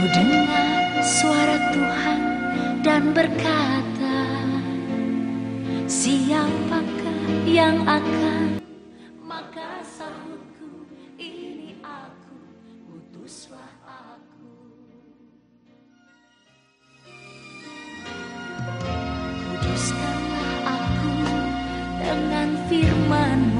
Ku dengar suara Tuhan dan berkata Siapakah yang akan Maka sahutku? Ini aku Utuslah aku. Kuduskanlah aku dengan firmanmu.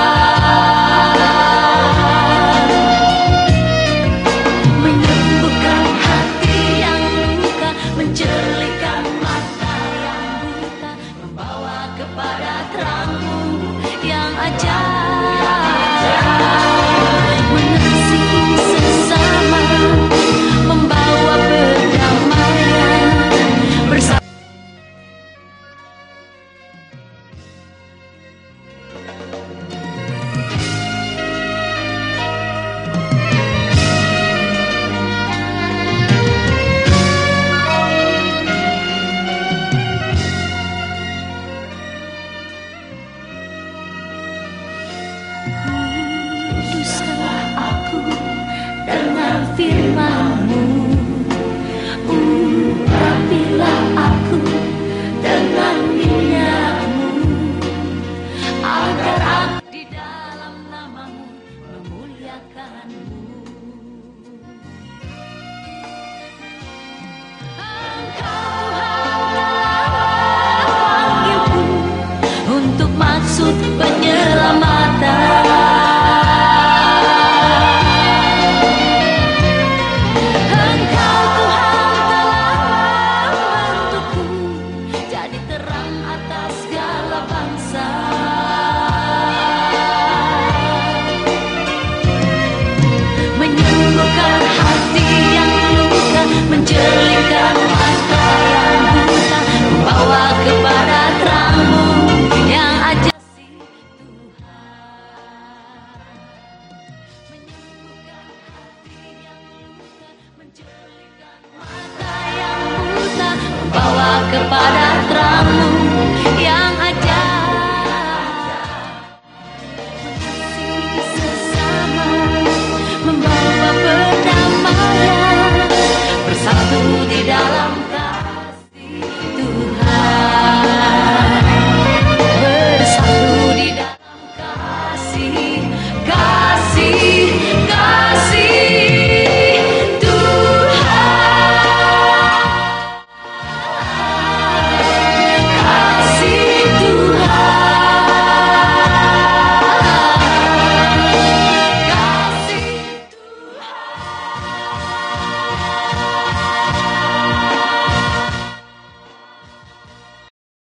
kepada terang.